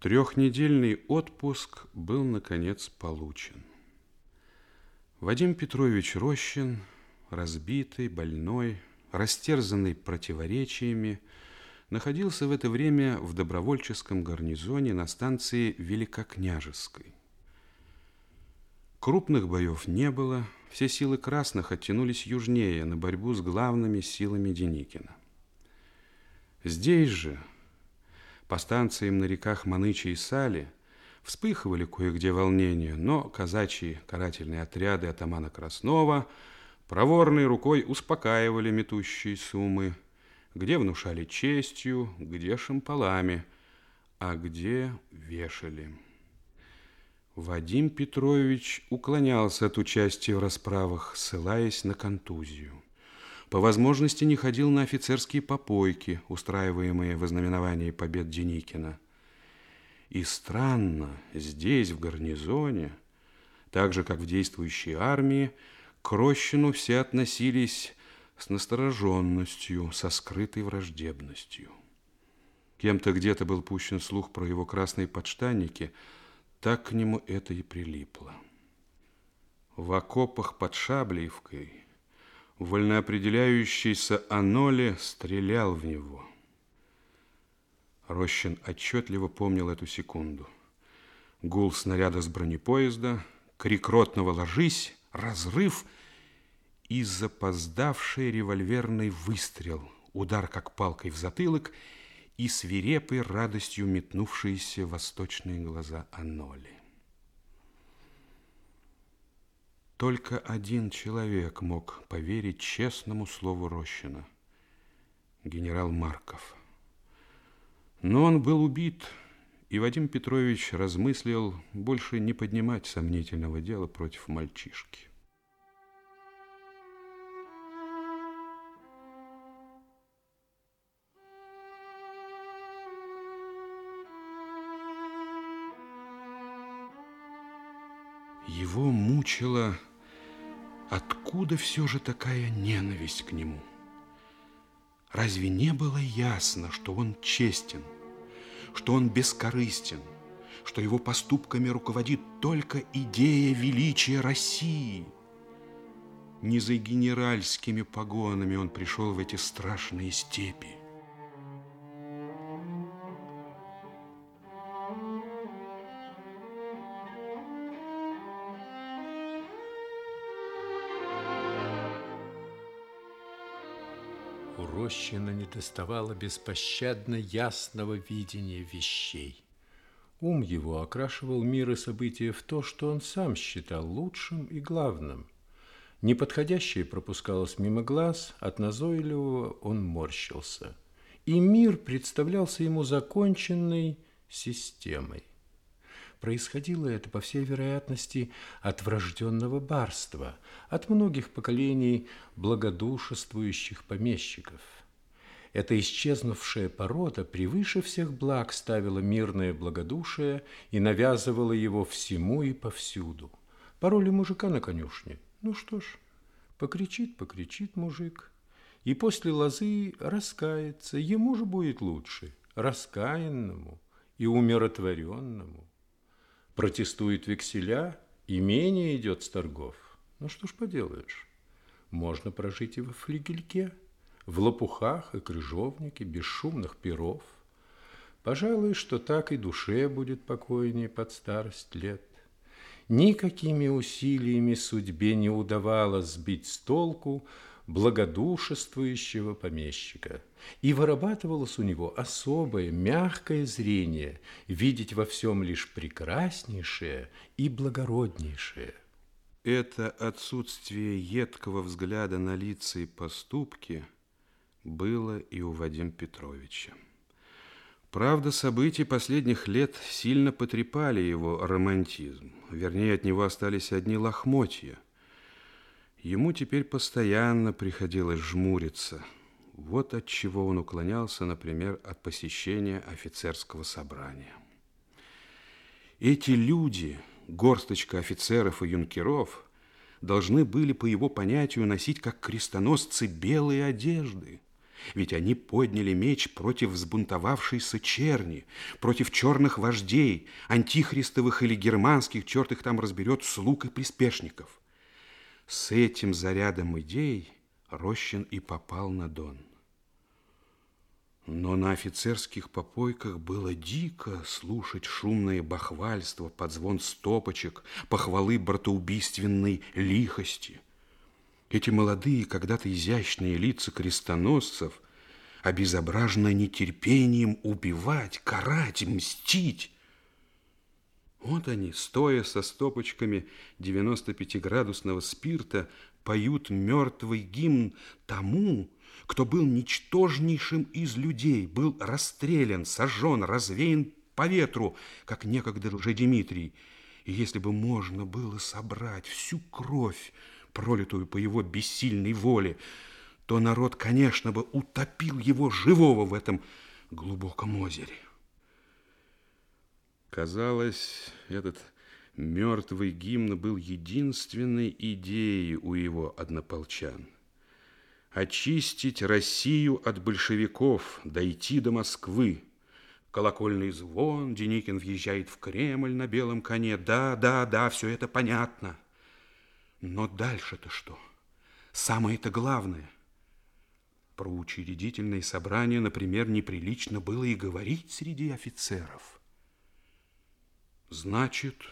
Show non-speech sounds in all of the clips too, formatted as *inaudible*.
Трехнедельный отпуск был, наконец, получен. Вадим Петрович Рощин, разбитый, больной, растерзанный противоречиями, находился в это время в добровольческом гарнизоне на станции Великокняжеской. Крупных боев не было, все силы красных оттянулись южнее на борьбу с главными силами Деникина. Здесь же, по станциям на реках Манычи и Сали вспыхивали кое-где волнения, но казачьи карательные отряды атамана Краснова проворной рукой успокаивали метущие суммы, где внушали честью, где шампалами, а где вешали. Вадим Петрович уклонялся от участия в расправах, ссылаясь на контузию. По возможности не ходил на офицерские попойки, устраиваемые в ознаменовании побед Деникина. И странно, здесь, в гарнизоне, так же, как в действующей армии, к Рощину все относились с настороженностью, со скрытой враждебностью. Кем-то где-то был пущен слух про его красные подштанники, так к нему это и прилипло. В окопах под Шаблеевкой вольноопределяющийся Аноли стрелял в него. Рощин отчетливо помнил эту секунду. Гул снаряда с бронепоезда, крик ротного «Ложись!», разрыв и запоздавший револьверный выстрел, удар как палкой в затылок и свирепой радостью метнувшиеся восточные глаза Аноли. Только один человек мог поверить честному слову Рощина – генерал Марков. Но он был убит, и Вадим Петрович размыслил больше не поднимать сомнительного дела против мальчишки. Его мучила Откуда все же такая ненависть к нему? Разве не было ясно, что он честен, что он бескорыстен, что его поступками руководит только идея величия России? Не за генеральскими погонами он пришел в эти страшные степи. Рощина недоставало беспощадно ясного видения вещей. Ум его окрашивал мир и события в то, что он сам считал лучшим и главным. Неподходящее пропускалось мимо глаз, от назойливого он морщился. И мир представлялся ему законченной системой. Происходило это, по всей вероятности, от врожденного барства, от многих поколений благодушествующих помещиков. Эта исчезнувшая порода превыше всех благ ставила мирное благодушие и навязывала его всему и повсюду. Пароли мужика на конюшне. Ну что ж, покричит, покричит мужик. И после лозы раскается, ему же будет лучше, раскаянному и умиротворенному. Протестует векселя, имение идет с торгов. Ну что ж поделаешь, можно прожить и во флигельке, в лопухах и крыжовнике, без шумных перов. Пожалуй, что так и душе будет покойнее под старость лет. Никакими усилиями судьбе не удавалось сбить с толку благодушествующего помещика. И вырабатывалось у него особое, мягкое зрение, видеть во всем лишь прекраснейшее и благороднейшее. Это отсутствие едкого взгляда на лица и поступки было и у Вадима Петровича. Правда, события последних лет сильно потрепали его романтизм. Вернее, от него остались одни лохмотья – Ему теперь постоянно приходилось жмуриться. Вот от чего он уклонялся, например, от посещения офицерского собрания. Эти люди, горсточка офицеров и юнкеров, должны были, по его понятию, носить как крестоносцы белые одежды, Ведь они подняли меч против взбунтовавшейся черни, против черных вождей, антихристовых или германских, черт их там разберет, слуг и приспешников. С этим зарядом идей Рощин и попал на Дон. Но на офицерских попойках было дико слушать шумное бахвальство под звон стопочек, похвалы братоубийственной лихости. Эти молодые, когда-то изящные лица крестоносцев обезображены нетерпением убивать, карать, мстить. Вот они, стоя со стопочками 95-градусного спирта, поют мертвый гимн тому, кто был ничтожнейшим из людей, был расстрелян, сожжен, развеян по ветру, как некогда Дмитрий. И если бы можно было собрать всю кровь, пролитую по его бессильной воле, то народ, конечно, бы утопил его живого в этом глубоком озере. Казалось, этот мертвый гимн был единственной идеей у его однополчан – очистить Россию от большевиков, дойти до Москвы. Колокольный звон, Деникин въезжает в Кремль на белом коне. Да, да, да, все это понятно. Но дальше-то что? Самое-то главное. Про учредительное собрание, например, неприлично было и говорить среди офицеров. Значит,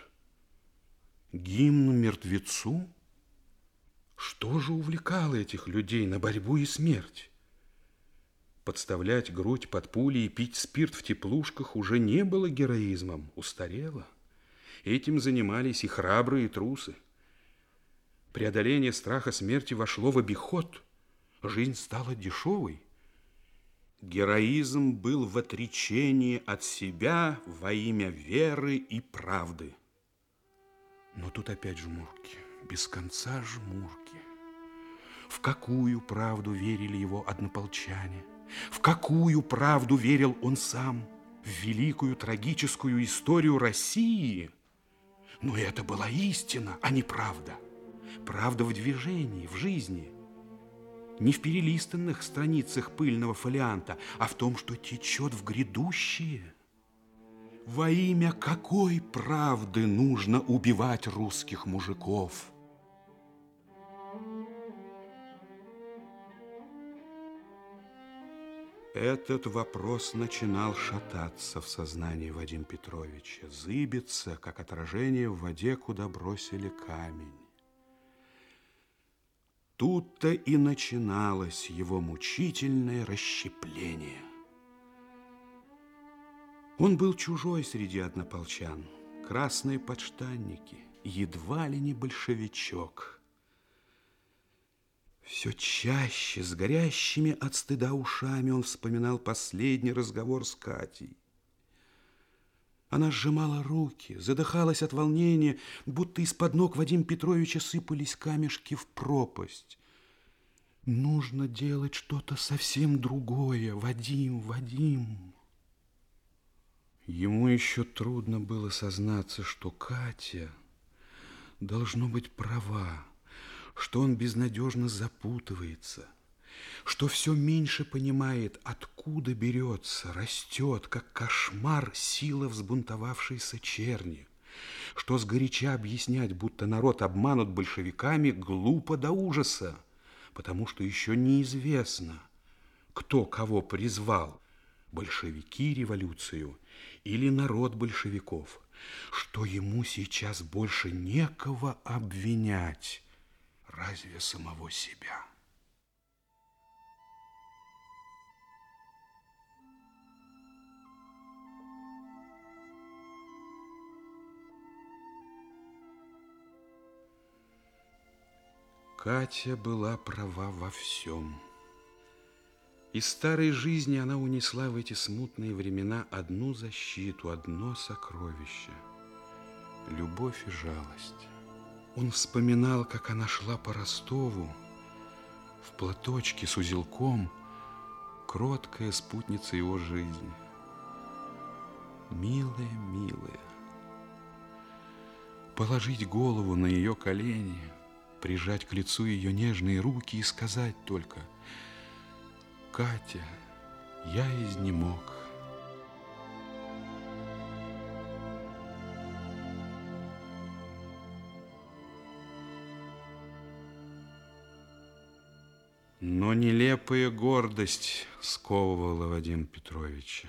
гимн мертвецу – что же увлекало этих людей на борьбу и смерть? Подставлять грудь под пули и пить спирт в теплушках уже не было героизмом, устарело. Этим занимались и храбрые трусы. Преодоление страха смерти вошло в обиход. Жизнь стала дешевой. Героизм был в отречении от себя во имя веры и правды. Но тут опять жмурки без конца жмурки. В какую правду верили его однополчане? В какую правду верил он сам? В великую трагическую историю России? Но это была истина, а не правда. Правда в движении, в жизни. Не в перелистанных страницах пыльного фолианта, а в том, что течет в грядущее. Во имя какой правды нужно убивать русских мужиков? Этот вопрос начинал шататься в сознании Вадима Петровича, зыбиться, как отражение в воде, куда бросили камень. Тут-то и начиналось его мучительное расщепление. Он был чужой среди однополчан, красные подштанники, едва ли не большевичок – все чаще, с горящими от стыда ушами, он вспоминал последний разговор с Катей. Она сжимала руки, задыхалась от волнения, будто из-под ног Вадим Петровича сыпались камешки в пропасть. Нужно делать что-то совсем другое, Вадим, Вадим. Ему еще трудно было сознаться, что Катя должно быть права что он безнадежно запутывается, что все меньше понимает, откуда берется, растет, как кошмар, сила взбунтовавшейся черни, что сгоряча объяснять, будто народ обманут большевиками, глупо до ужаса, потому что еще неизвестно, кто кого призвал, большевики революцию или народ большевиков, что ему сейчас больше некого обвинять, разве самого себя? Катя была права во всем. Из старой жизни она унесла в эти смутные времена одну защиту, одно сокровище – любовь и жалость. Он вспоминал, как она шла по Ростову в платочке с узелком, кроткая спутница его жизни. Милая, милая. Положить голову на ее колени, прижать к лицу ее нежные руки и сказать только Катя, я изнемог. Но нелепая гордость сковывала Вадима Петровича.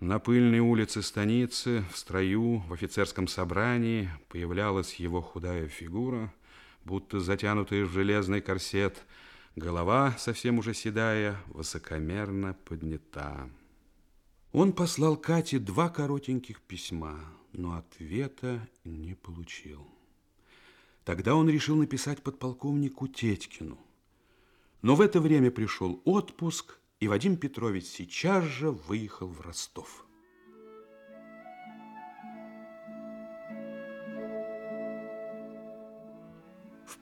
На пыльной улице станицы, в строю, в офицерском собрании появлялась его худая фигура, будто затянутая в железный корсет, голова, совсем уже седая, высокомерно поднята. Он послал Кате два коротеньких письма, но ответа не получил. Тогда он решил написать подполковнику Тетькину. Но в это время пришел отпуск, и Вадим Петрович сейчас же выехал в Ростов.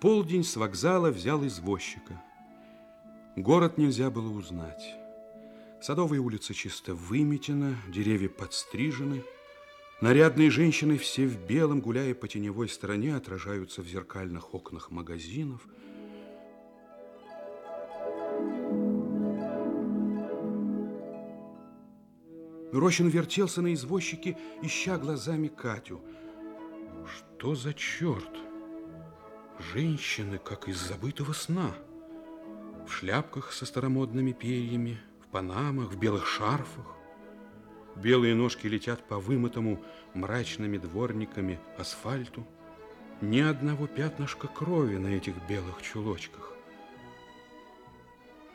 Полдень с вокзала взял извозчика. Город нельзя было узнать. Садовая улица чисто выметена, деревья подстрижены. Нарядные женщины все в белом, гуляя по теневой стороне, отражаются в зеркальных окнах магазинов – Рощин вертелся на извозчике, ища глазами Катю. Что за черт? Женщины, как из забытого сна. В шляпках со старомодными перьями, в панамах, в белых шарфах. Белые ножки летят по вымытому мрачными дворниками асфальту. Ни одного пятнышка крови на этих белых чулочках.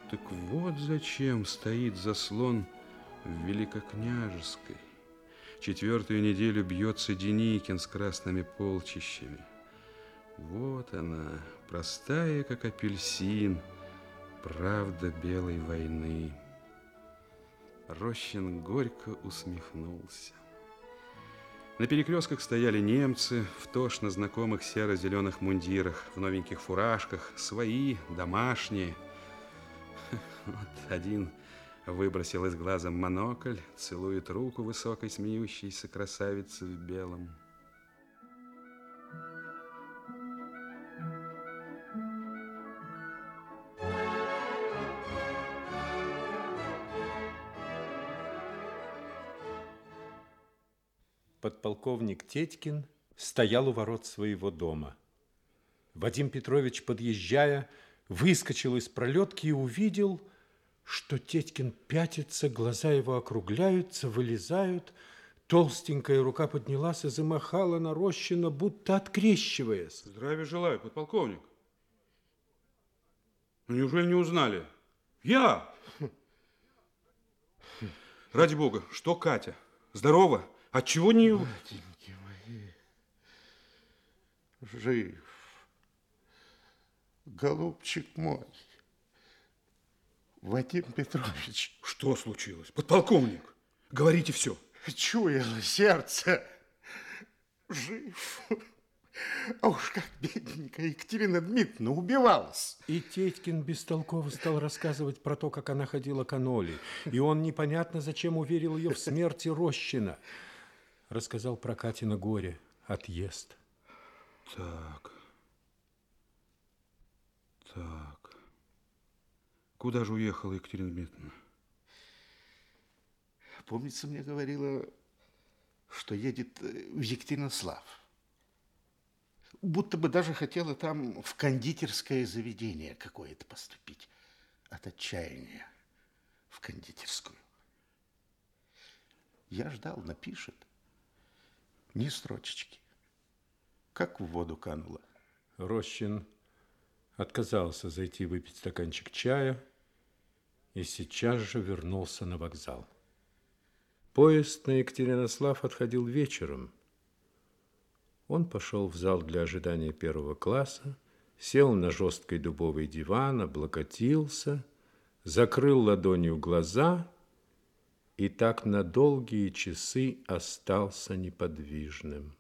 Так вот зачем стоит заслон в Великокняжеской. Четвертую неделю бьется Деникин с красными полчищами. Вот она, простая, как апельсин, правда белой войны. Рощин горько усмехнулся. На перекрестках стояли немцы в тошно знакомых серо-зеленых мундирах, в новеньких фуражках, свои, домашние. *laughs* Вот один Выбросил из глаза монокль, целует руку высокой смеющейся красавицы в белом. Подполковник Тетькин стоял у ворот своего дома. Вадим Петрович, подъезжая, выскочил из пролетки и увидел – что Тетькин пятится, глаза его округляются, вылезают, толстенькая рука поднялась и замахала на Рощина, будто открещиваясь. Здравия желаю, подполковник. Ну, неужели не узнали? Я! Ради бога, что Катя? Здорова? Отчего не... Матеньки мои, жив. Голубчик мой. Вадим Петрович. Что случилось? Подполковник, говорите все. Чуяло сердце. Жив. А уж как бедненькая Екатерина Дмитриевна убивалась. И Тетькин бестолково стал рассказывать про то, как она ходила к Аноле. И он непонятно зачем уверил ее в смерти Рощина. Рассказал про Катина горе, отъезд. Так. Так. Куда же уехала Екатерина Дмитриевна? Помнится, мне говорила, что едет э, в Екатеринослав. Будто бы даже хотела там в кондитерское заведение какое-то поступить. От отчаяния в кондитерскую. Я ждал, напишет. Ни строчечки. Как в воду канула. Рощин отказался зайти выпить стаканчик чая, и сейчас же вернулся на вокзал. Поезд на Екатеринослав отходил вечером. Он пошел в зал для ожидания первого класса, сел на жесткий дубовый диван, облокотился, закрыл ладонью глаза и так на долгие часы остался неподвижным.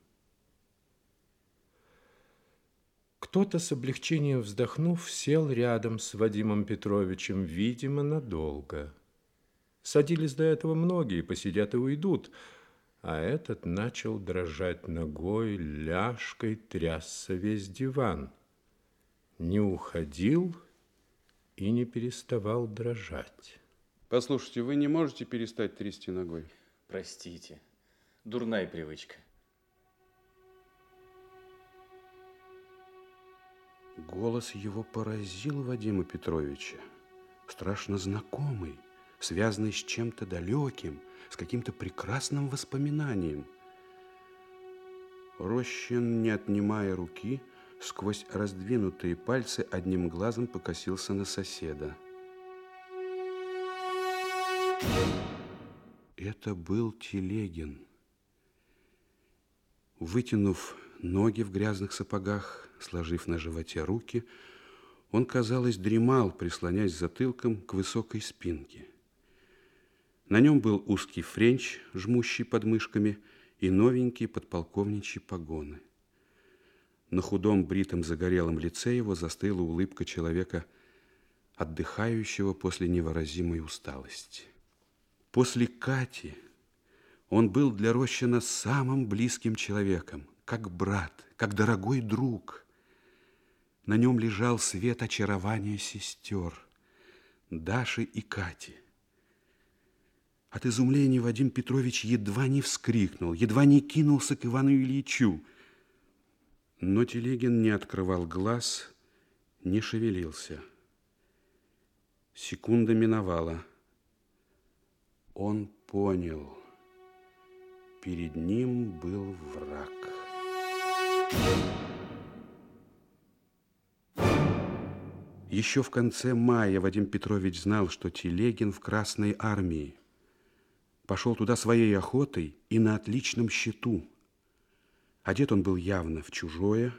Кто-то с облегчением вздохнув, сел рядом с Вадимом Петровичем, видимо, надолго. Садились до этого многие, посидят и уйдут, а этот начал дрожать ногой, ляжкой трясся весь диван. Не уходил и не переставал дрожать. Послушайте, вы не можете перестать трясти ногой? Простите, дурная привычка. Голос его поразил Вадима Петровича. Страшно знакомый, связанный с чем-то далеким, с каким-то прекрасным воспоминанием. Рощин, не отнимая руки, сквозь раздвинутые пальцы одним глазом покосился на соседа. Это был Телегин. Вытянув ноги в грязных сапогах, сложив на животе руки, он, казалось, дремал, прислонясь затылком к высокой спинке. На нем был узкий френч, жмущий под мышками, и новенькие подполковничьи погоны. На худом, бритом, загорелом лице его застыла улыбка человека, отдыхающего после невыразимой усталости. После Кати он был для Рощина самым близким человеком, как брат, как дорогой друг. На нем лежал свет очарования сестер, Даши и Кати. От изумления Вадим Петрович едва не вскрикнул, едва не кинулся к Ивану Ильичу. Но Телегин не открывал глаз, не шевелился. Секунда миновала. Он понял. Перед ним был враг. Еще в конце мая Вадим Петрович знал, что Телегин в Красной армии. Пошел туда своей охотой и на отличном счету. Одет он был явно в чужое,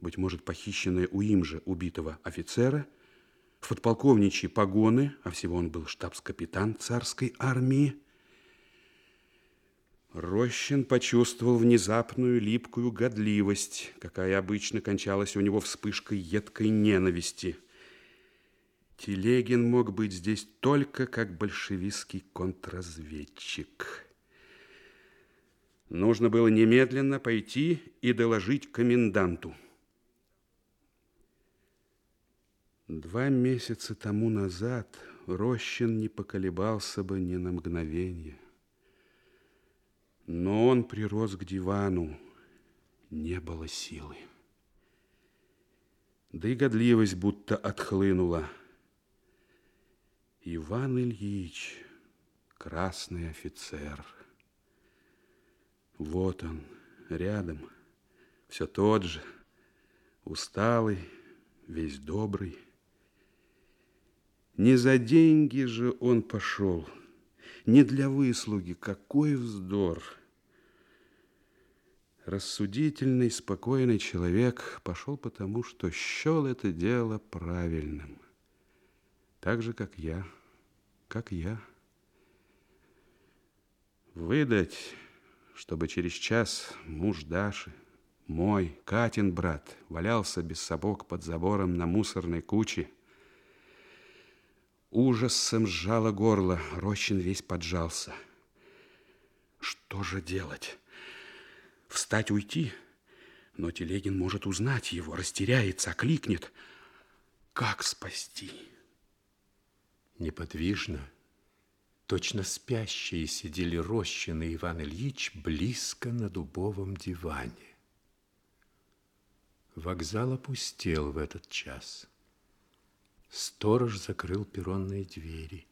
быть может, похищенное у им же убитого офицера, в подполковничьи погоны, а всего он был штабс-капитан царской армии, Рощин почувствовал внезапную липкую годливость, какая обычно кончалась у него вспышкой едкой ненависти. Телегин мог быть здесь только как большевистский контрразведчик. Нужно было немедленно пойти и доложить коменданту. Два месяца тому назад Рощин не поколебался бы ни на мгновение. Но он прирос к дивану, не было силы. Да и годливость будто отхлынула. Иван Ильич, красный офицер. Вот он, рядом, все тот же, усталый, весь добрый. Не за деньги же он пошел, не для выслуги, какой вздор! Рассудительный, спокойный человек пошел потому, что счел это дело правильным. Так же, как я, как я. Выдать, чтобы через час муж Даши, мой, Катин брат, валялся без сапог под забором на мусорной куче. Ужасом сжало горло, Рощин весь поджался. Что же делать? Встать, уйти? Но Телегин может узнать его, растеряется, окликнет. Как спасти? Неподвижно, точно спящие сидели Рощин и Иван Ильич близко на дубовом диване. Вокзал опустел в этот час. Сторож закрыл перронные двери.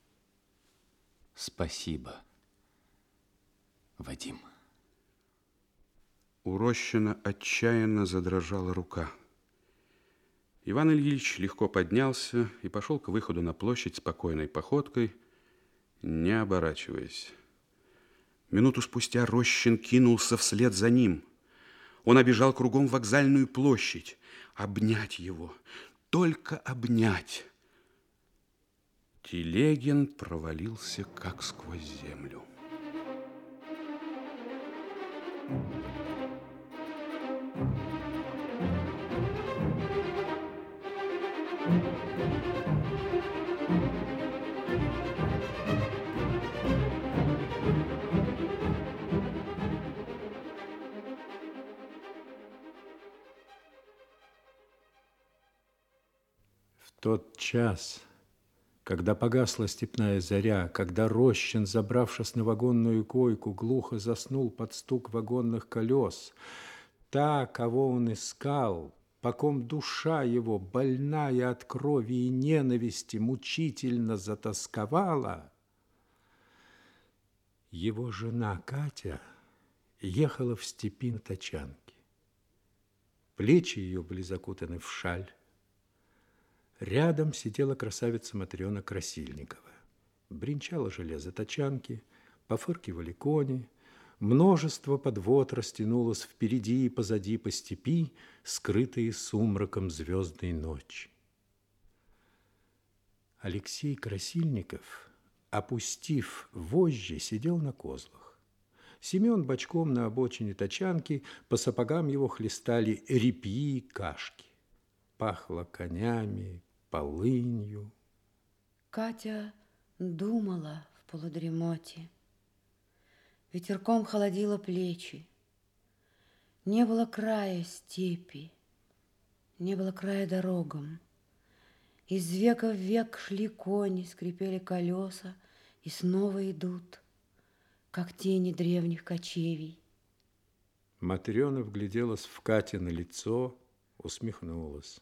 Спасибо, Вадим. У Рощина отчаянно задрожала рука. Иван Ильич легко поднялся и пошел к выходу на площадь спокойной походкой, не оборачиваясь. Минуту спустя Рощин кинулся вслед за ним. Он обежал кругом вокзальную площадь. Обнять его, только обнять. Телегин провалился, как сквозь землю. В тот час, Когда погасла степная заря, когда Рощин, забравшись на вагонную койку, глухо заснул под стук вагонных колес, та, кого он искал, по ком душа его, больная от крови и ненависти, мучительно затасковала, его жена Катя ехала в степи на тачанке. Плечи ее были закутаны в шаль. Рядом сидела красавица Матрена Красильникова. Бринчало железо тачанки, пофыркивали кони, множество подвод растянулось впереди и позади по степи, скрытые сумраком звездной ночи. Алексей Красильников, опустив вожжи, сидел на козлах. Семен бочком на обочине тачанки, по сапогам его хлестали репьи и кашки. Пахло конями, полынью. Катя думала в полудремоте. Ветерком холодило плечи. Не было края степи, не было края дорогам. Из века в век шли кони, скрипели колеса, и снова идут, как тени древних кочевий. Матрена вгляделась в Кате на лицо, усмехнулась.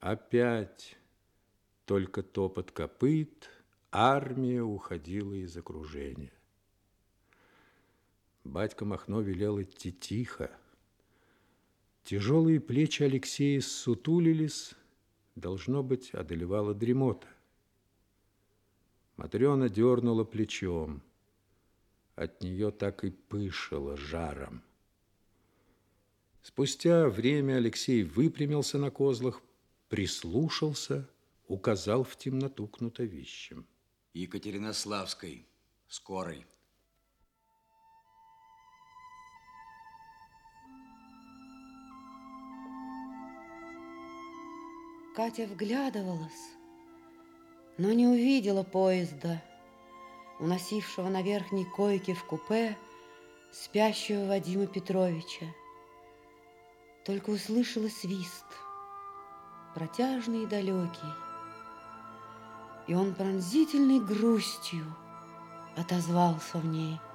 Опять только топот копыт, армия уходила из окружения. Батька Махно велел идти тихо. Тяжелые плечи Алексея сутулились, должно быть, одолевала дремота. Матрена дернула плечом. От нее так и пышало жаром. Спустя время Алексей выпрямился на козлах, прислушался, указал в темноту кнутовищем. Екатеринославской, скорой. Катя вглядывалась, но не увидела поезда, уносившего на верхней койке в купе спящего Вадима Петровича. Только услышала свист – протяжный и далекий. И он пронзительной грустью отозвался в ней –